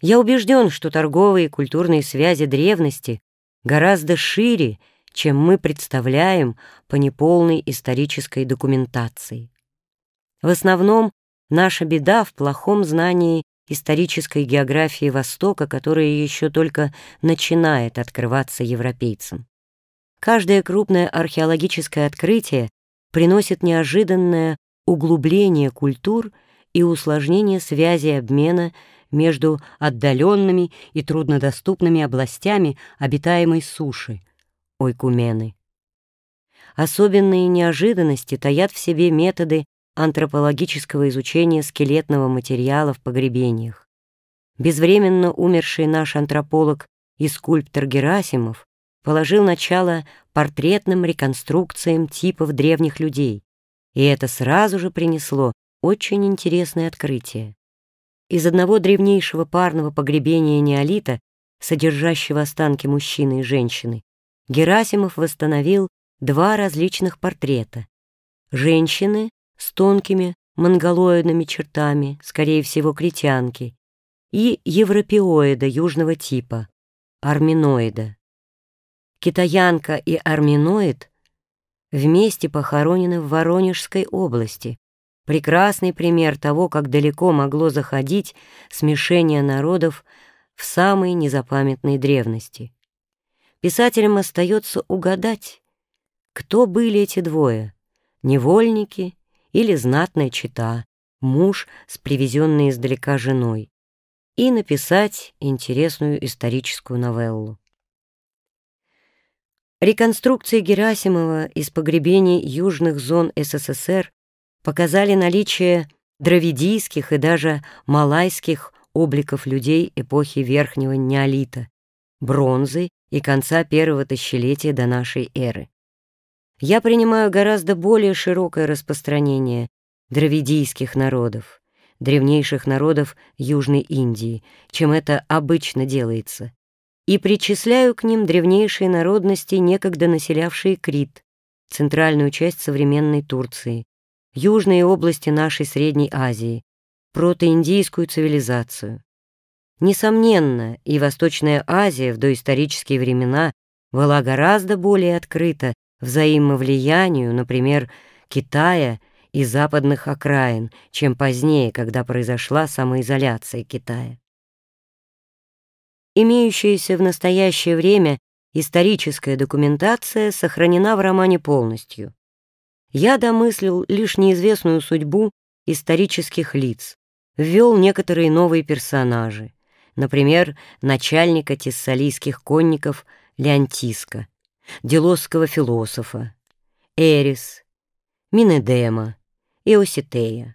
Я убежден, что торговые и культурные связи древности гораздо шире, чем мы представляем по неполной исторической документации. В основном наша беда в плохом знании исторической географии Востока, которая еще только начинает открываться европейцам. Каждое крупное археологическое открытие приносит неожиданное углубление культур и усложнение связи обмена между отдаленными и труднодоступными областями обитаемой суши, ойкумены. Особенные неожиданности таят в себе методы антропологического изучения скелетного материала в погребениях. Безвременно умерший наш антрополог и скульптор Герасимов положил начало портретным реконструкциям типов древних людей, и это сразу же принесло очень интересное открытие. Из одного древнейшего парного погребения неолита, содержащего останки мужчины и женщины, Герасимов восстановил два различных портрета. Женщины с тонкими монголоидными чертами, скорее всего, критянки, и европеоида южного типа, арминоида. Китаянка и арминоид вместе похоронены в Воронежской области. Прекрасный пример того, как далеко могло заходить смешение народов в самой незапамятной древности. Писателям остается угадать, кто были эти двое — невольники или знатная чита, муж с привезенной издалека женой, и написать интересную историческую новеллу. Реконструкции Герасимова из погребений южных зон СССР показали наличие дравидийских и даже малайских обликов людей эпохи Верхнего Неолита, бронзы и конца первого тысячелетия до нашей эры. Я принимаю гораздо более широкое распространение дравидийских народов, древнейших народов Южной Индии, чем это обычно делается, и причисляю к ним древнейшие народности, некогда населявшие Крит, центральную часть современной Турции, южные области нашей Средней Азии, протоиндийскую цивилизацию. Несомненно, и Восточная Азия в доисторические времена была гораздо более открыта взаимовлиянию, например, Китая и западных окраин, чем позднее, когда произошла самоизоляция Китая. Имеющаяся в настоящее время историческая документация сохранена в романе полностью. Я домыслил лишь неизвестную судьбу исторических лиц, ввел некоторые новые персонажи, например, начальника тессалийских конников Леонтиска, делосского философа, Эрис, Минедема, Иоситея.